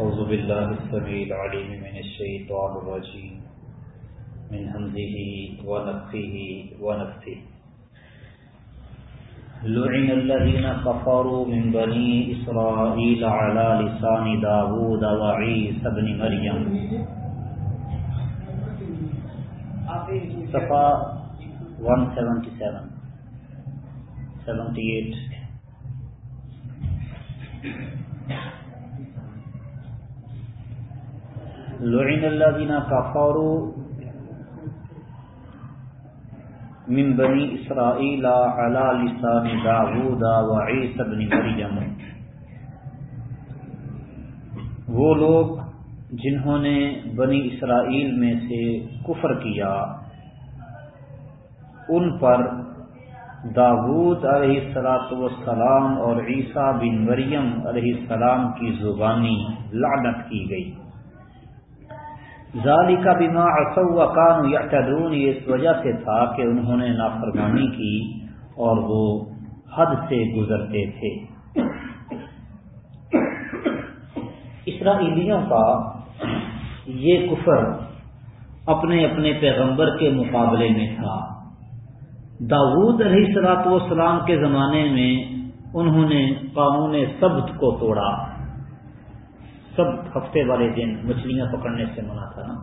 أعوذ بالله السميع العليم من الشيطان الرجيم. من همزه ونفخه ونفثه. لعن الذين كفروا من بني إسرائيل على لسان داود وعيسى بن مريم. صفحہ 177 78 لعن الذين كفروا من بني اسرائيل على لسان داوود وعيسى بن مريم. وہ لوگ جنہوں نے بنی اسرائیل میں سے کفر کیا، ان پر داود علیہ السلاۃ والسلام اور عیسیٰ بن مریم علیہ السلام کی زبانی لعنت کی گئی۔ ظالی کا بیما اصو کان یا یہ اس وجہ سے تھا کہ انہوں نے نافرمانی کی اور وہ حد سے گزرتے تھے۔ اسرائیلیوں کا یہ کفر اپنے اپنے پیغمبر کے مقابلے میں تھا۔ داود علیہ سلاط وسلام کے زمانے میں انہوں نے قانون سبت کو توڑا۔ سب ہفتے والے دن مچھلیاں پکڑنے سے منع تھا نا۔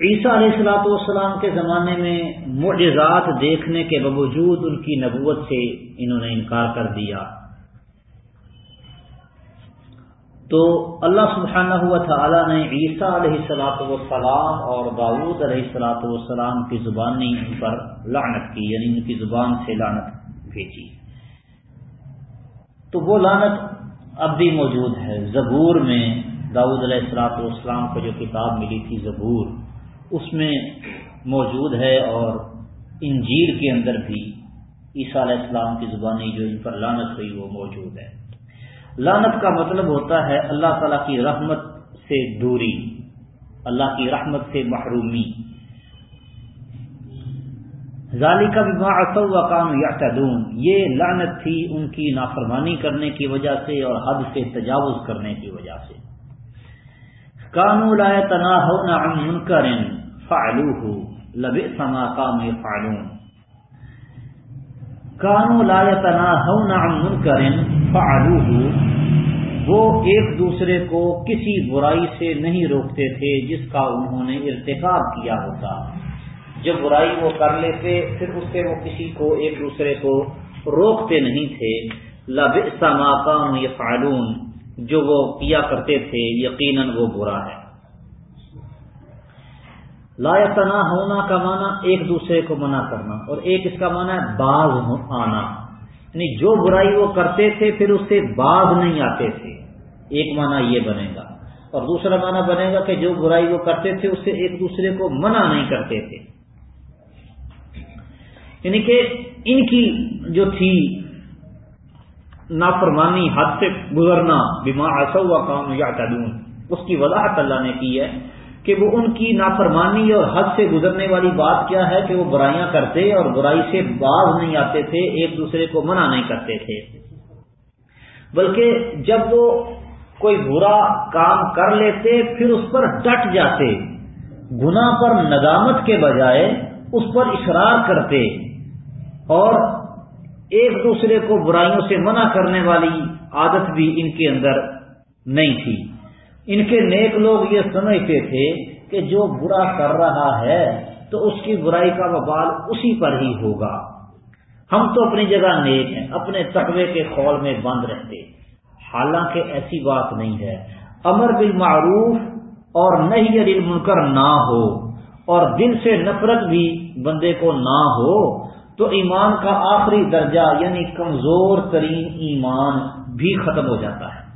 عیسیٰ علیہ السلاۃ والسلام کے زمانے میں معجزات دیکھنے کے باوجود ان کی نبوت سے انہوں نے انکار کر دیا۔ تو اللہ سبحانہ ہوا تعالیٰ نے عیسیٰ علیہ السلاۃ والسلام اور داود علیہ السلاۃ والسلام کی زبانی ان پر لعنت کی یعنی ان کی زبان سے لعنت بھیجی تو وہ لعنت اب بھی موجود ہے۔ زبور میں داود علیہ السلاط والسلام کو جو کتاب ملی تھی زبور، اس میں موجود ہے اور انجیر کے اندر بھی عیسیٰ علیہ السلام کی زبانی جو ان پر لانت ہوئی وہ موجود ہے۔ لانت کا مطلب ہوتا ہے اللہ تعالی کی رحمت سے دوری، اللہ کی رحمت سے محرومی۔ ظالی کا و کام یا یہ لعنت تھی ان کی نافرمانی کرنے کی وجہ سے اور حد سے تجاوز کرنے کی وجہ سے۔ کانو لا تنا ہو نہ منکر فعلو ہو لب سما کام فعلون کانو لا تنا ہو نہ منکر فعلو ہو وہ ایک دوسرے کو کسی برائی سے نہیں روکتے تھے جس کا انہوں نے ارتکاب کیا ہوتا۔ جب برائی وہ کر لیتے، پھر اس سے وہ کسی کو ایک دوسرے کو روکتے نہیں تھے۔ لب مقام یہ فعلون جو وہ کیا کرتے تھے، یقیناً وہ برا ہے۔ لا تنا ہونا کا معنی ایک دوسرے کو منع کرنا۔ اور ایک اس کا معنی ہے باز آنا۔ یعنی جو برائی وہ کرتے تھے، پھر اس سے باز نہیں آتے تھے۔ ایک معنی یہ بنے گا۔ اور دوسرا معنی بنے گا کہ جو برائی وہ کرتے تھے، اس سے ایک دوسرے کو منع نہیں کرتے تھے۔ یعنی کہ ان کی جو تھی نافرمانی، حد سے گزرنا بیمار اصوا کام یا تعدون اس کی وضاحت اللہ نے کی ہے کہ وہ ان کی نافرمانی اور حد سے گزرنے والی بات کیا ہے کہ وہ برائیاں کرتے اور برائی سے باز نہیں آتے تھے، ایک دوسرے کو منع نہیں کرتے تھے۔ بلکہ جب وہ کوئی برا کام کر لیتے، پھر اس پر ڈٹ جاتے۔ گنا پر ندامت کے بجائے اس پر اشرار کرتے۔ اور ایک دوسرے کو برائیوں سے منع کرنے والی عادت بھی ان کے اندر نہیں تھی۔ ان کے نیک لوگ یہ سمجھتے تھے کہ جو برا کر رہا ہے تو اس کی برائی کا وبال اسی پر ہی ہوگا۔ ہم تو اپنی جگہ نیک ہیں، اپنے تقوی کے خول میں بند رہتے۔ حالانکہ ایسی بات نہیں ہے۔ امر بالمعروف اور نہیں علی منکر نہ ہو، اور دل سے نفرت بھی بندے کو نہ ہو تو ایمان کا آخری درجہ یعنی کمزور ترین ایمان بھی ختم ہو جاتا ہے۔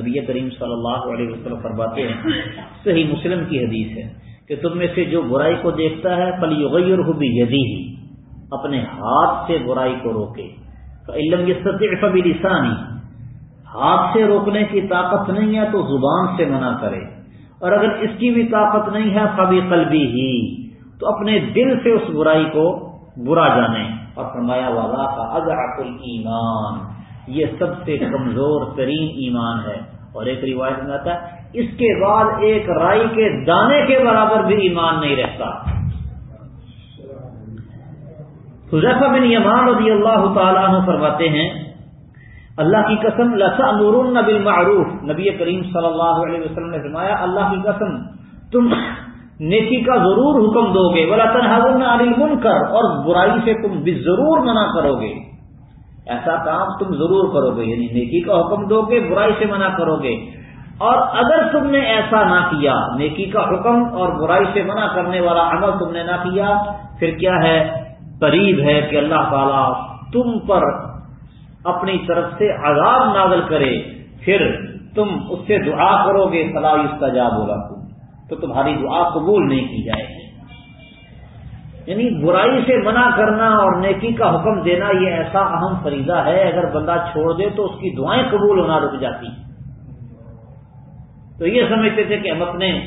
نبی کریم صلی اللہ علیہ وسلم فرماتے ہیں، صحیح مسلم کی حدیث ہے کہ تم میں سے جو برائی کو دیکھتا ہے پلی غیر ہو بھی یدی ہی اپنے ہاتھ سے برائی کو روکے۔ علم یہ سطح لسانی ہاتھ سے روکنے کی طاقت نہیں ہے تو زبان سے منع کرے۔ اور اگر اس کی بھی طاقت نہیں ہے فبی قلبی ہی تو اپنے دل سے اس برائی کو برا جانے۔ اور فرمایا والا کا اضاف ایمان یہ سب سے کمزور ترین ایمان ہے۔ اور ایک روایت میں آتا ہے، اس کے بعد ایک رائی کے دانے کے برابر بھی ایمان نہیں رہتا۔ حضیفہ بن یمان رضی اللہ تعالیٰ عنہ فرماتے ہیں، اللہ کی قسم لسا نور نبی معروف نبی کریم صلی اللہ علیہ وسلم نے فرمایا، اللہ کی قسم، تم نیکی کا ضرور حکم دو گے۔ بلا تنہا من کر اور برائی سے تم بھی ضرور منع کرو گے۔ ایسا کام تم ضرور کرو گے یعنی نیکی کا حکم دو گے، برائی سے منع کرو گے۔ اور اگر تم نے ایسا نہ کیا، نیکی کا حکم اور برائی سے منع کرنے والا عمل تم نے نہ کیا، پھر کیا ہے؟ قریب ہے کہ اللہ تعالی تم پر اپنی طرف سے عذاب نازل کرے۔ پھر تم اس سے دعا کرو گے فلاح اس کا جا بولا تم تو تمہاری دعا قبول نہیں کی جائے گی۔ یعنی برائی سے منع کرنا اور نیکی کا حکم دینا یہ ایسا اہم فریضہ ہے۔ اگر بندہ چھوڑ دے تو اس کی دعائیں قبول ہونا رک جاتی۔ تو یہ سمجھتے تھے کہ ہم اپنے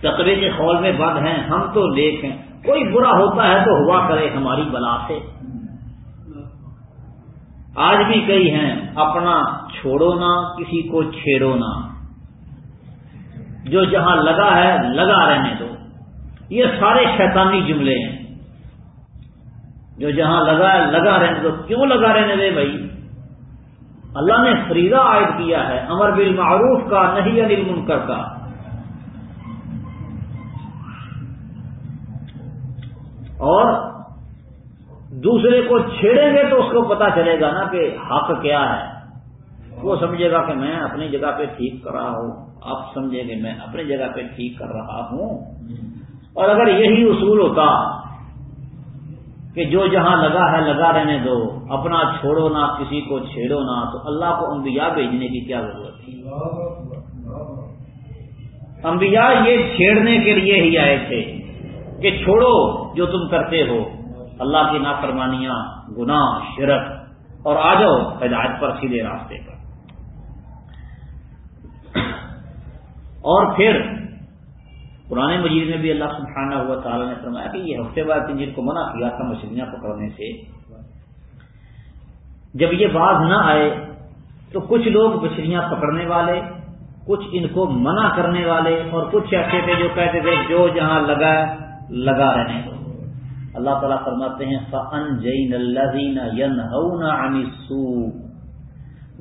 تقرے کے خول میں بند ہیں، ہم تو لیک ہیں۔ کوئی برا ہوتا ہے تو ہوا کرے ہماری بلا سے۔ آج بھی کئی ہیں، اپنا چھوڑو نہ کسی کو چھیڑو نہ جو جہاں لگا ہے، لگا رہنے دو۔ یہ سارے شیطانی جملے ہیں۔ جو جہاں لگا ہے، لگا رہنے دو۔ کیوں لگا رہنے دے بھائی؟ اللہ نے فریضہ عائد کیا ہے، امر بالمعروف کا نہیں انل منکر کا۔ اور دوسرے کو چھیڑیں گے تو اس کو پتا چلے گا نا کہ حق کیا ہے۔ وہ سمجھے گا کہ میں اپنی جگہ پہ ٹھیک کر رہا ہوں۔ آپ سمجھیں گے میں اپنی جگہ پہ ٹھیک کر رہا ہوں۔ اور اگر یہی اصول ہوتا کہ جو جہاں لگا ہے، لگا رہنے دو، اپنا چھوڑو نہ، کسی کو چھیڑو نہ، تو اللہ کو انبیاء بھیجنے کی کیا ضرورت تھی انبیاء یہ چھیڑنے کے لیے ہی آئے تھے کہ چھوڑو جو تم کرتے ہو۔ اللہ کی نافرمانیاں، گناہ، شرک، اور آ جاؤ ہدایت پر سیدھے راستے پر۔ اور پھر پرانے مجید میں بھی اللہ سبحانہ ہوا تعالیٰ نے فرمایا کہ یہ ہفتے بعد جن کو منع کیا تھا مچھلیاں پکڑنے سے، جب یہ باز نہ آئے تو کچھ لوگ مچھلیاں پکڑنے والے، کچھ ان کو منع کرنے والے اور کچھ ایسے تھے جو کہتے تھے جو جہاں لگا لگا رہنے اللہ تعالیٰ فرماتے ہیں فن جین اللہ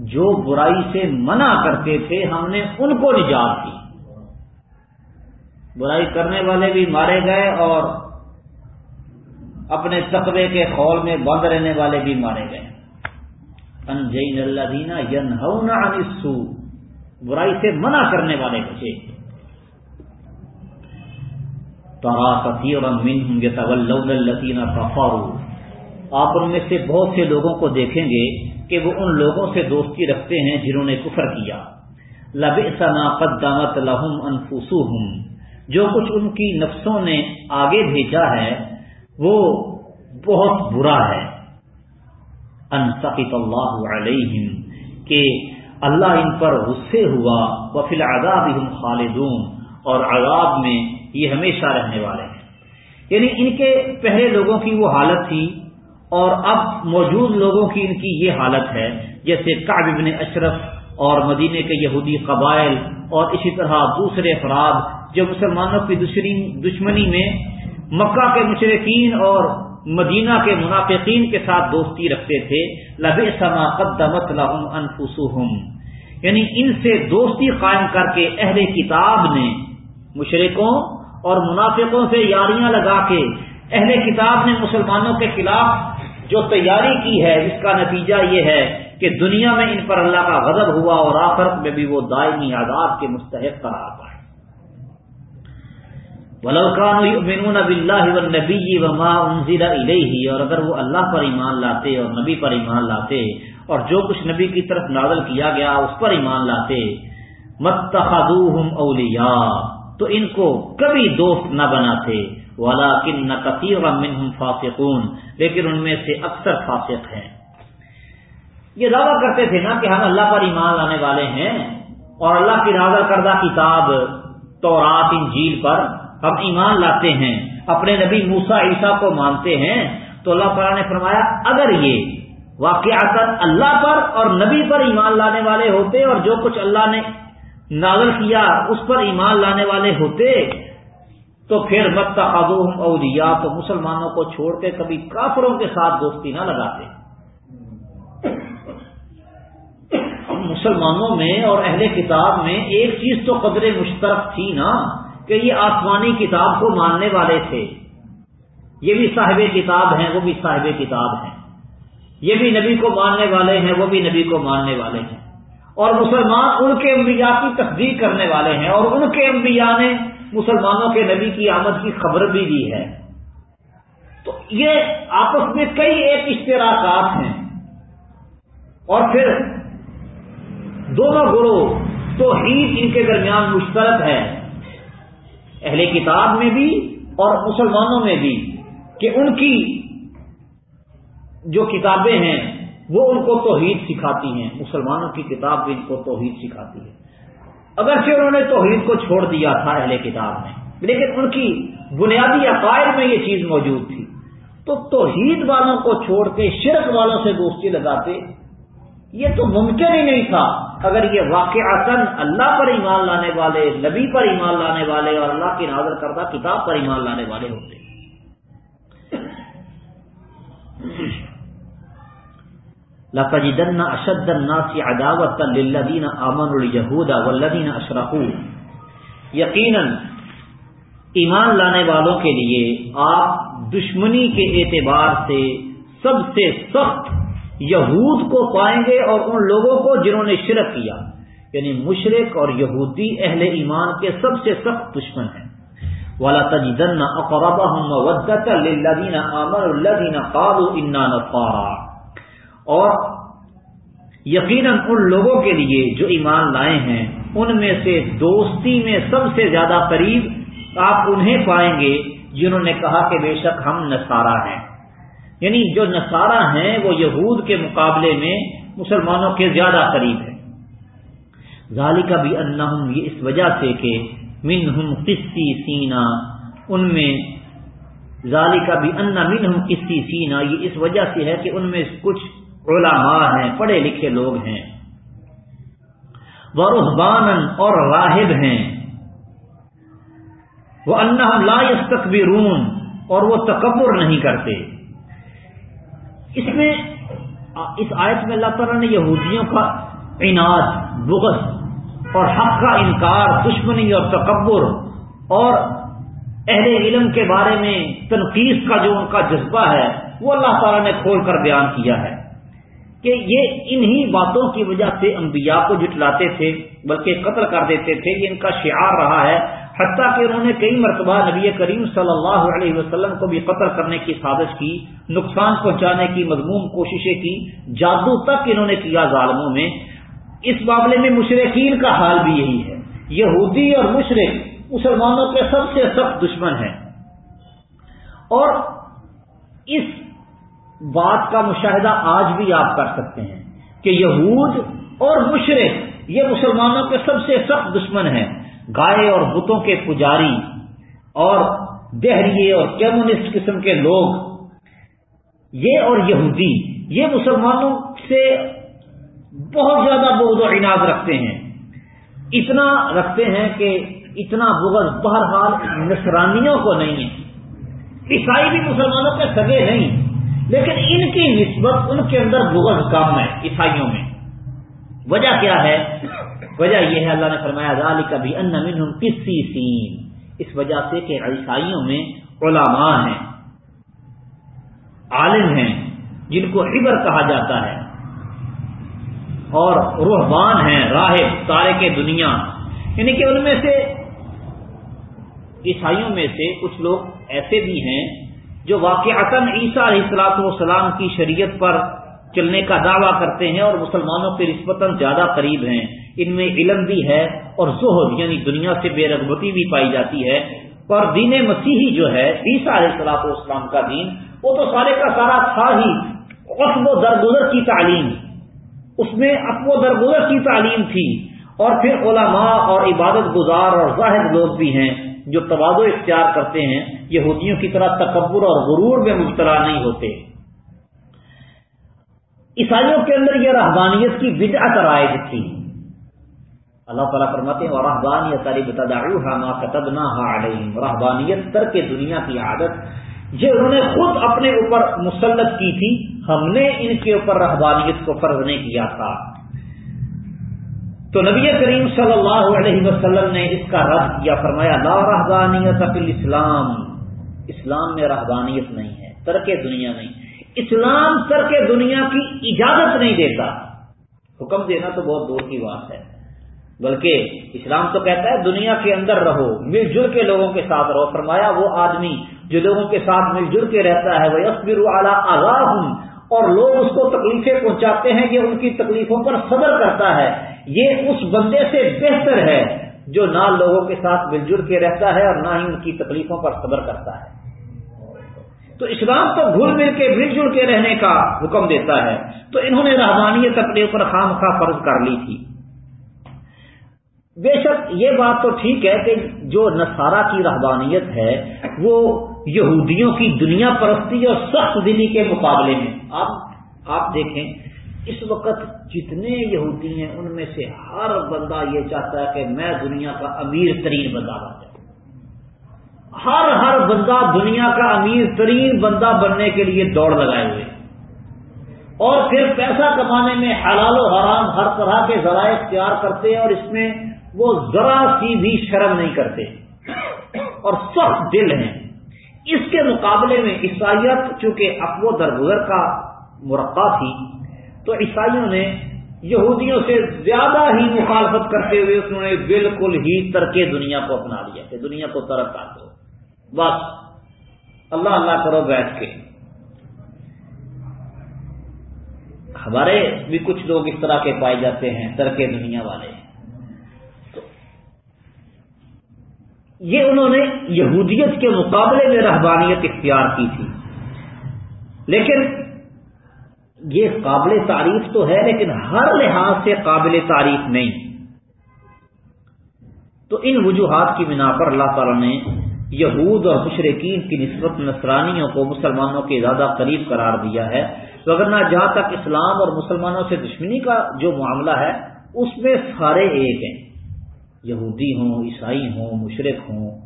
جو برائی سے منع کرتے تھے، ہم نے ان کو نجات دی۔ برائی کرنے والے بھی مارے گئے اور اپنے تقبے کے خول میں بند رہنے والے بھی مارے گئے۔ انجین اللہ دینا ین انسو برائی سے منع کرنے والے بچے۔ تارا کثی اور امین ہوں گے آپ ان میں سے بہت سے لوگوں کو دیکھیں گے کہ وہ ان لوگوں سے دوستی رکھتے ہیں جنہوں نے کفر کیا۔ لب سنا قدامت لہم انفسو جو کچھ ان کی نفسوں نے آگے بھیجا ہے، وہ بہت برا ہے۔ انسقت اللہ علیہم، کہ اللہ ان پر غصے ہوا وہ فی العذاب خالدون، اور عذاب میں یہ ہمیشہ رہنے والے ہیں۔ یعنی ان کے پہلے لوگوں کی وہ حالت تھی، اور اب موجود لوگوں کی ان کی یہ حالت ہے، جیسے کعب ابن اشرف اور مدینے کے یہودی قبائل، اور اسی طرح دوسرے افراد جو مسلمانوں کی دشمنی میں مکہ کے مشرقین اور مدینہ کے منافقین کے ساتھ دوستی رکھتے تھے لب سما قدمت لہم انفسہم یعنی ان سے دوستی قائم کر کے اہل کتاب نے مشرقوں اور منافقوں سے یاریاں لگا کے اہل کتاب نے مسلمانوں کے خلاف جو تیاری کی ہے اس کا نتیجہ یہ ہے کہ دنیا میں ان پر اللہ کا غضب ہوا اور آخرت میں بھی وہ دائمی آزاد کے مستحق قرار پائے ولوکان بلّہ نبی وما انزل الیہ اور اگر وہ اللہ پر ایمان لاتے اور نبی پر ایمان لاتے اور جو کچھ نبی کی طرف نازل کیا گیا اس پر ایمان لاتے متخذوہم اولیاء تو ان کو کبھی دوست نہ بناتے والا کن نہ کثیر فاسقون، لیکن ان میں سے اکثر فاسق ہیں۔ یہ دعویٰ کرتے تھے نا کہ ہم اللہ پر ایمان لانے والے ہیں، اور اللہ کی نازل کردہ کتاب تو رات انجیل پر ہم ایمان لاتے ہیں، اپنے نبی موسا عیسیٰ کو مانتے ہیں۔ تو اللہ تعالیٰ نے فرمایا، اگر یہ واقعات اللہ پر اور نبی پر ایمان لانے والے ہوتے اور جو کچھ اللہ نے نازل کیا اس پر ایمان لانے والے ہوتے، تو پھر مت اولیا تو مسلمانوں کو چھوڑ کے کبھی کافروں کے ساتھ دوستی نہ لگاتے۔ مسلمانوں میں اور اہل کتاب میں ایک چیز تو قدر مشترک تھی نا۔ کہ یہ آسمانی کتاب کو ماننے والے تھے۔ یہ بھی صاحب کتاب ہیں، وہ بھی صاحب کتاب ہیں۔ یہ بھی نبی کو ماننے والے ہیں، وہ بھی نبی کو ماننے والے ہیں۔ اور مسلمان ان کے انبیاء کی تصدیق کرنے والے ہیں۔ اور ان کے انبیاء نے مسلمانوں کے نبی کی آمد کی خبر بھی دی ہے۔ تو یہ آپس میں کئی ایک اشتراکات ہیں۔ اور پھر دونوں گروہ تو عید ان کے درمیان مشترک ہے اہل کتاب میں بھی اور مسلمانوں میں بھی کہ ان کی جو کتابیں ہیں وہ ان کو توحید سکھاتی ہیں، مسلمانوں کی کتاب بھی ان کو توحید سکھاتی ہے۔ اگرچہ انہوں نے توحید کو چھوڑ دیا تھا اہل کتاب میں، لیکن ان کی بنیادی عقائد میں یہ چیز موجود تھی۔ تو توحید والوں کو چھوڑ کے شرک والوں سے دوستی لگاتے یہ تو ممکن ہی نہیں تھا۔ اگر یہ واقع اللہ پر ایمان لانے والے، نبی پر ایمان لانے والے اور اللہ کی نازر کردہ کتاب پر ایمان لانے والے ہوتے۔ لتجدن اشد الناس عداوت للذین آمنوا اليهود والذین اشركوا یقینا ایمان لانے والوں کے لیے آپ دشمنی کے اعتبار سے سب سے سخت یہود کو پائیں گے اور ان لوگوں کو جنہوں نے شرک کیا۔ یعنی مشرق اور یہودی اہل ایمان کے سب سے سخت دشمن ہیں۔ والا تجدن اقربهم اور یقیناً ان لوگوں کے لیے جو ایمان لائے ہیں، ان میں سے دوستی میں سب سے زیادہ قریب آپ انہیں پائیں گے، جنہوں نے کہا کہ بے شک ہم نصارہ ہیں۔ یعنی جو نصارہ ہیں وہ یہود کے مقابلے میں مسلمانوں کے زیادہ قریب ہیں۔ ظالی کا بھی انہم یہ اس وجہ سے کہ منہم قصی سینا ان میں ظالی کا بھی ان منہم قصی سینا یہ اس وجہ سے ہے کہ ان میں کچھ علماء ہیں، پڑھے لکھے لوگ ہیں۔ وہ رحبان اور راہب ہیں۔ وہ اللہ لا یستکبرون، اور وہ تکبر نہیں کرتے۔ اس میں اس آیت میں اللہ تعالیٰ نے یہودیوں کا عناد، بغض اور حق کا انکار، دشمنی اور تکبر اور اہل علم کے بارے میں تنقید کا جو ان کا جذبہ ہے، وہ اللہ تعالیٰ نے کھول کر بیان کیا ہے کہ یہ انہی باتوں کی وجہ سے انبیاء کو جٹلاتے تھے، بلکہ قتل کر دیتے تھے، یہ ان کا شعار رہا ہے۔ حتیٰ کہ انہوں نے کئی مرتبہ نبی کریم صلی اللہ علیہ وسلم کو بھی قتل کرنے کی سازش کی، نقصان پہنچانے کی مضموم کوششیں کی، جادو تک انہوں نے کیا ظالموں میں۔ اس معاملے میں مشرقین کا حال بھی یہی ہے۔ یہودی اور مشرق مسلمانوں کے سب سے سخت دشمن ہیں۔ اور اس بات کا مشاہدہ آج بھی آپ کر سکتے ہیں کہ یہود اور مشرق یہ مسلمانوں کے سب سے سخت دشمن ہیں۔ گائے اور بتوں کے پجاری اور دہریے اور کمیونسٹ قسم کے لوگ، یہ اور یہودی، یہ مسلمانوں سے بہت زیادہ بغض و عناد رکھتے ہیں۔ اتنا رکھتے ہیں کہ اتنا بغض بہرحال نصرانیوں کو نہیں ہے۔ عیسائی بھی مسلمانوں کے سگے نہیں لیکن ان کی نسبت ان کے اندر بغض کم ہے، عیسائیوں میں۔ وجہ کیا ہے؟ وجہ یہ ہے اللہ نے فرمایا ذالی کبھی ان منہم کسی سین اس وجہ سے کہ عیسائیوں میں علماء ہیں، عالم ہیں، جن کو عبر کہا جاتا ہے۔ اور روحبان ہیں راہب تارے کے دنیا۔ یعنی کہ ان میں سے، عیسائیوں میں سے کچھ لوگ ایسے بھی ہیں جو واقعات عیسیٰ علیہ السلاط والسلام کی شریعت پر چلنے کا دعویٰ کرتے ہیں اور مسلمانوں کے نسبتاً زیادہ قریب ہیں۔ ان میں علم بھی ہے اور زہد یعنی دنیا سے بے رغبتی بھی پائی جاتی ہے۔ اور دین مسیحی جو ہے، عیسیٰ علیہ السلاط والسلام کا دین، وہ تو سارے کا سارا تھا ہی اصب و درگزر کی تعلیم۔ اس میں اصب و درگزر کی تعلیم تھی۔ اور پھر علماء اور عبادت گزار اور ظاہر لوگ بھی ہیں جو توازو اختیار کرتے ہیں۔ یہودیوں کی طرح تکبر اور غرور میں مبتلا نہیں ہوتے۔ عیسائیوں کے اندر یہ رحبانیت کی بدعت رائج تھی۔ اللہ تعالیٰ فرماتے ہیں اور رحبانیت رحبانیت تر کے دنیا کی عادت یہ انہوں نے خود اپنے اوپر مسلط کی تھی، ہم نے ان کے اوپر رحبانیت کو فرض نہیں کیا تھا۔ تو نبی کریم صلی اللہ علیہ وسلم نے اس کا رد کیا، فرمایا، لا رحبانیت فی اسلام اسلام میں رحبانیت نہیں ہے، ترک دنیا نہیں۔ اسلام ترک دنیا کی اجازت نہیں دیتا۔ حکم دینا تو بہت دور کی بات ہے۔ بلکہ اسلام تو کہتا ہے دنیا کے اندر رہو، مل جل کے لوگوں کے ساتھ رہو۔ فرمایا وہ آدمی جو لوگوں کے ساتھ مل جل کے رہتا ہے وہ یسبر اعلیٰ آگاہ ہوں اور لوگ اس کو تکلیفیں پہنچاتے ہیں کہ ان کی تکلیفوں پر صبر کرتا ہے۔ یہ اس بندے سے بہتر ہے جو نہ لوگوں کے ساتھ مل جل کے رہتا ہے اور نہ ہی ان کی تکلیفوں پر صبر کرتا ہے۔ تو اسلام تو گھل مل کے مل جل کے رہنے کا حکم دیتا ہے۔ تو انہوں نے رحمانیت اپنے اوپر خام خواہ فرض کر لی تھی۔ بے شک یہ بات تو ٹھیک ہے کہ جو نصارہ کی رحبانیت ہے، وہ یہودیوں کی دنیا پرستی اور سخت دلی کے مقابلے میں۔ آپ آپ دیکھیں، اس وقت جتنے یہودی ہیں، ان میں سے ہر بندہ یہ چاہتا ہے کہ میں دنیا کا امیر ترین بندہ بن جاؤں۔ ہر ہر بندہ دنیا کا امیر ترین بندہ بننے کے لیے دوڑ لگائے ہوئے۔ اور پھر پیسہ کمانے میں حلال و حرام ہر طرح کے ذرائع اختیار کرتے ہیں اور اس میں وہ ذرا سی بھی شرم نہیں کرتے اور سخت دل ہیں۔ اس کے مقابلے میں عیسائیت چونکہ اقو درگزر کا مرقع تھی، تو عیسائیوں نے یہودیوں سے زیادہ ہی مخالفت کرتے ہوئے انہوں نے بالکل ہی ترک دنیا کو اپنا لیا کہ دنیا کو ترک کر دو بس، اللہ اللہ کرو بیٹھ کے۔ ہمارے بھی کچھ لوگ اس طرح کے پائے جاتے ہیں، ترک دنیا والے۔ یہ انہوں نے یہودیت کے مقابلے میں رہبانیت اختیار کی تھی۔ لیکن یہ قابل تعریف تو ہے، لیکن ہر لحاظ سے قابل تعریف نہیں۔ تو ان وجوہات کی بنا پر اللہ تعالی نے یہود اور مشرقین کی نسبت نصرانیوں کو مسلمانوں کے زیادہ قریب قرار دیا ہے۔ وغیرہ جہاں تک اسلام اور مسلمانوں سے دشمنی کا جو معاملہ ہے، اس میں سارے ایک ہیں۔ یہودی ہوں، عیسائی ہوں، مشرق ہوں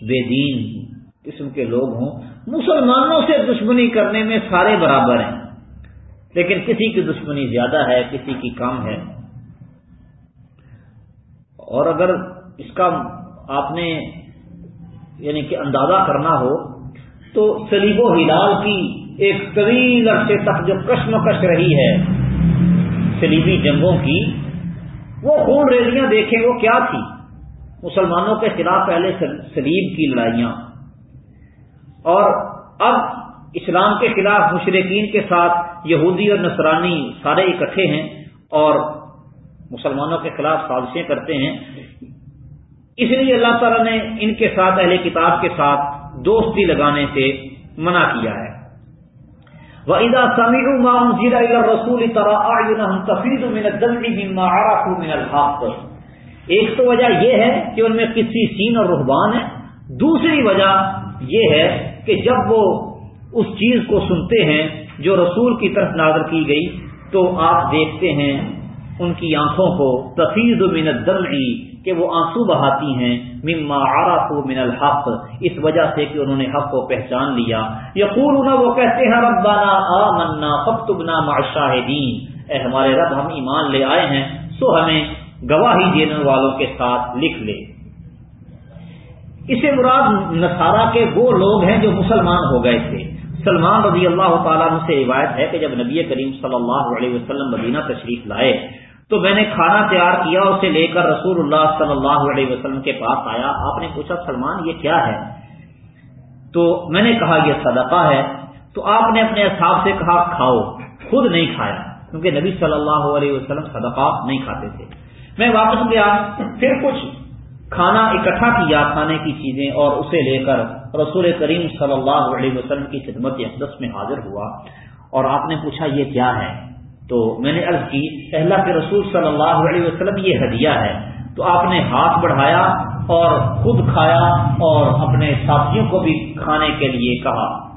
بے دین قسم کے لوگ ہوں، مسلمانوں سے دشمنی کرنے میں سارے برابر ہیں۔ لیکن کسی کی دشمنی زیادہ ہے، کسی کی کم ہے۔ اور اگر اس کا آپ نے یعنی کہ اندازہ کرنا ہو، تو سلیب و ہلال کی ایک طویل عرصے تک جو کشمکش رہی ہے سلیبی جنگوں کی وہ خون ریلیاں دیکھیں وہ کیا تھی؟ مسلمانوں کے خلاف پہلے سلیب کی لڑائیاں۔ اور اب اسلام کے خلاف مشرقین کے ساتھ یہودی اور نصرانی سارے اکٹھے ہیں اور مسلمانوں کے خلاف سازشیں کرتے ہیں۔ اس لیے اللہ تعالیٰ نے ان کے ساتھ اہل کتاب کے ساتھ دوستی لگانے سے منع کیا ہے۔ وہ ادا سمیر رسول تفید ایک تو وجہ یہ ہے کہ ان میں کسی سین اور رحبان ہے دوسری وجہ یہ ہے کہ جب وہ اس چیز کو سنتے ہیں جو رسول کی طرف نازر کی گئی، تو آپ دیکھتے ہیں ان کی آنکھوں کو تفیظ من الدمعی کہ وہ آنسو بہاتی ہیں، مما عرفوا من الحق، اس وجہ سے کہ انہوں نے حق کو پہچان لیا۔ یقولون، وہ کہتے ہیں، ربنا آمنا فاکتبنا مع الشاہدین اے ہمارے رب، ہم ایمان لے آئے ہیں، سو ہمیں گواہی دینے والوں کے ساتھ لکھ لے۔ اسے مراد نصارہ کے وہ لوگ ہیں جو مسلمان ہو گئے تھے۔ سلمان رضی اللہ تعالیٰ سے روایت ہے کہ جب نبی کریم صلی اللہ علیہ وسلم مدینہ تشریف لائے تو میں نے کھانا تیار کیا، اسے لے کر رسول اللہ صلی اللہ علیہ وسلم کے پاس آیا۔ آپ نے پوچھا، سلمان، یہ کیا ہے؟ تو میں نے کہا، یہ صدقہ ہے۔ تو آپ نے اپنے حساب سے کہا، کھاؤ۔ خود نہیں کھایا، کیونکہ نبی صلی اللہ علیہ وسلم صدقہ نہیں کھاتے تھے۔ میں واپس گیا، پھر کچھ کھانا اکٹھا کیا، کھانے کی چیزیں، اور اسے لے کر رسول کریم صلی اللہ علیہ وسلم کی خدمت اقدس میں حاضر ہوا۔ اور آپ نے پوچھا، یہ کیا ہے؟ تو میں نے عرض کی اللہ کے رسول صلی اللہ علیہ وسلم یہ ہدیہ ہے۔ تو آپ نے ہاتھ بڑھایا اور خود کھایا اور اپنے ساتھیوں کو بھی کھانے کے لیے کہا۔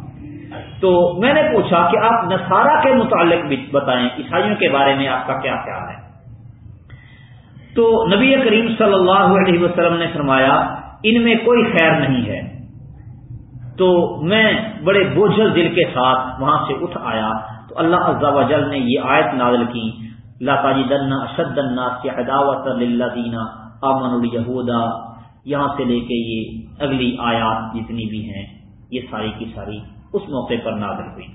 تو میں نے پوچھا کہ آپ نصارہ کے متعلق بھی بتائیں، عیسائیوں کے بارے میں آپ کا کیا خیال ہے؟ تو نبی کریم صلی اللہ علیہ وسلم نے فرمایا، ان میں کوئی خیر نہیں ہے۔ تو میں بڑے بوجھل دل کے ساتھ وہاں سے اٹھ آیا۔ تو اللہ عز و جل نے یہ آیت نازل کی اشد عداوت دینا امن الہدا یہاں سے لے کے یہ اگلی آیات جتنی بھی ہیں، یہ ساری کی ساری اس موقع پر نازل ہوئی۔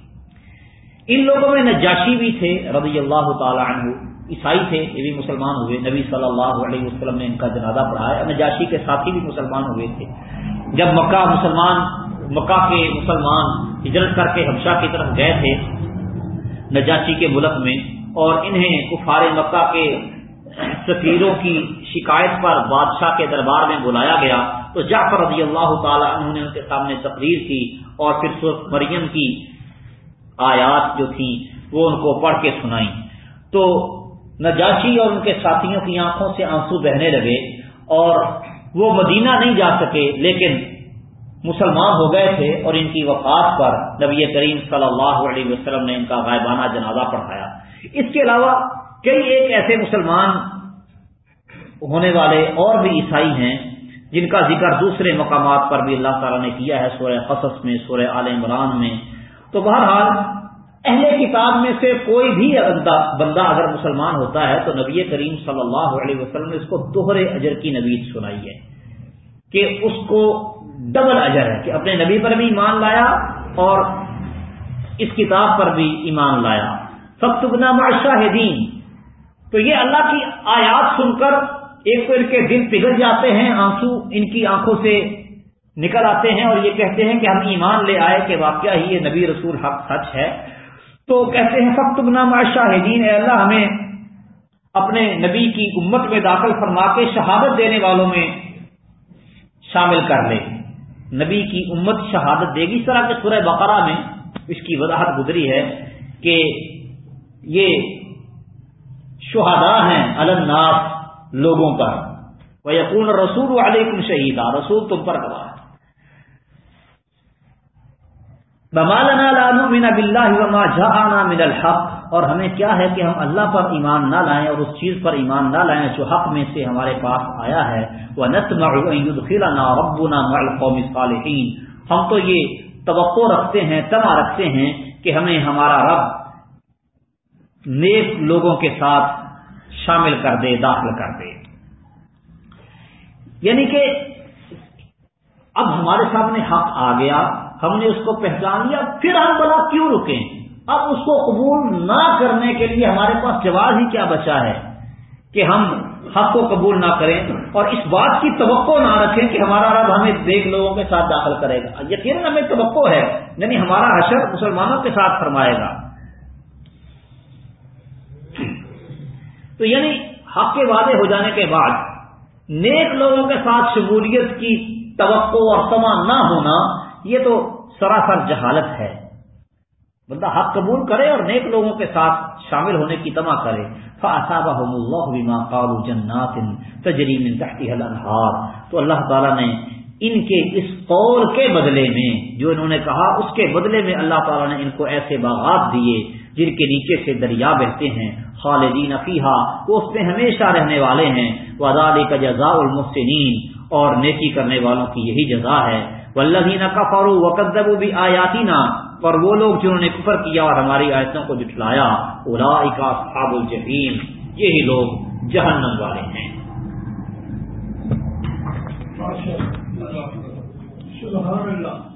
ان لوگوں میں نجاشی بھی تھے، رضی اللہ تعالی عنہ، عیسائی تھے، یہ بھی مسلمان ہوئے۔ نبی صلی اللہ علیہ وسلم نے ان کا جنازہ پڑھایا نجاشی کے ساتھی بھی مسلمان ہوئے تھے۔ جب مکہ مسلمان، مکہ کے مسلمان ہجرت کر کے حبشہ کی طرف گئے تھے نجاشی کے ملک میں اور انہیں کفار مکہ کے سفیروں کی شکایت پر بادشاہ کے دربار میں بلایا گیا تو جعفر رضی اللہ تعالی انہوں نے ان کے سامنے تقریر کی اور پھر مریم کی آیات جو تھیں وہ ان کو پڑھ کے سنائی تو نجاشی اور ان کے ساتھیوں کی آنکھوں سے آنسو بہنے لگے اور وہ مدینہ نہیں جا سکے لیکن مسلمان ہو گئے تھے اور ان کی وفات پر نبی کریم صلی اللہ علیہ وسلم نے ان کا غائبانہ جنازہ پڑھایا۔ اس کے علاوہ کئی ایک ایسے مسلمان ہونے والے اور بھی عیسائی ہیں جن کا ذکر دوسرے مقامات پر بھی اللہ تعالیٰ نے کیا ہے، سورہ قصص میں، سورہ عال عمران میں۔ تو بہرحال اہل کتاب میں سے کوئی بھی بندہ اگر مسلمان ہوتا ہے تو نبی کریم صلی اللہ علیہ وسلم نے اس کو دوہرے اجر کی نوید سنائی ہے کہ اس کو ڈبل اجر ہے کہ اپنے نبی پر بھی ایمان لایا اور اس کتاب پر بھی ایمان لایا۔ سب تبنا شاہدین تو یہ اللہ کی آیات سن کر ایک تو ان کے دل پگھل جاتے ہیں، آنسو ان کی آنکھوں سے نکل آتے ہیں اور یہ کہتے ہیں کہ ہم ایمان لے آئے کہ واقعہ ہی یہ نبی رسول حق سچ ہے۔ تو کہتے ہیں سب تم نام شاہدین اے اللہ، ہمیں اپنے نبی کی امت میں داخل فرما کے شہادت دینے والوں میں شامل کر لے۔ نبی کی امت شہادت دے گی۔ اس طرح کے سورہ بقرہ میں اس کی وضاحت گزری ہے کہ یہ شہدا ہیں الناس لوگوں پر۔ وہ یقون رسول علیکم شہیدہ رسول تم پر گواہ بمالنا لا نؤمن بالله وما جاءنا من الحق۔ اور ہمیں کیا ہے کہ ہم اللہ پر ایمان نہ لائیں اور اس چیز پر ایمان نہ لائیں جو حق میں سے ہمارے پاس آیا ہے۔ وہ الصالحين۔ ہم تو یہ توقع رکھتے ہیں تما رکھتے ہیں کہ ہمیں ہمارا رب نیک لوگوں کے ساتھ شامل کر دے، داخل کر دے۔ یعنی کہ اب ہمارے سامنے حق آ گیا، ہم نے اس کو پہچان لیا، پھر ہم بلا کیوں رکیں؟ اب اس کو قبول نہ کرنے کے لیے ہمارے پاس جواز ہی کیا بچا ہے کہ ہم حق کو قبول نہ کریں اور اس بات کی توقع نہ رکھیں کہ ہمارا رب ہمیں دیکھ لوگوں کے ساتھ داخل کرے گا۔ یقیناً ہمیں توقع ہے یعنی ہمارا حشر مسلمانوں کے ساتھ فرمائے گا۔ تو یعنی حق کے وعدے ہو جانے کے بعد نیک لوگوں کے ساتھ شمولیت کی توقع اور تما نہ ہونا، یہ تو سراسر جہالت ہے۔ بندہ حق قبول کرے اور نیک لوگوں کے ساتھ شامل ہونے کی تما کرے۔ جنات تجریم تو اللہ تعالیٰ نے ان کے اس قول کے بدلے میں جو انہوں نے کہا، اس کے بدلے میں اللہ تعالیٰ نے ان کو ایسے باغات دیے جن کے نیچے سے دریا بہتے ہیں۔ خالدین فیحا وہ اس میں ہمیشہ رہنے والے ہیں۔ وزال کا جزا المحسنین اور نیکی کرنے والوں کی یہی جزا ہے۔ ولدین کا فارو وقدب پر اور وہ لوگ جنہوں نے کفر کیا اور ہماری آیتوں کو جٹلایا اولا اصحاب الجحیم، یہی لوگ جہنم والے ہیں۔ سبحان اللہ۔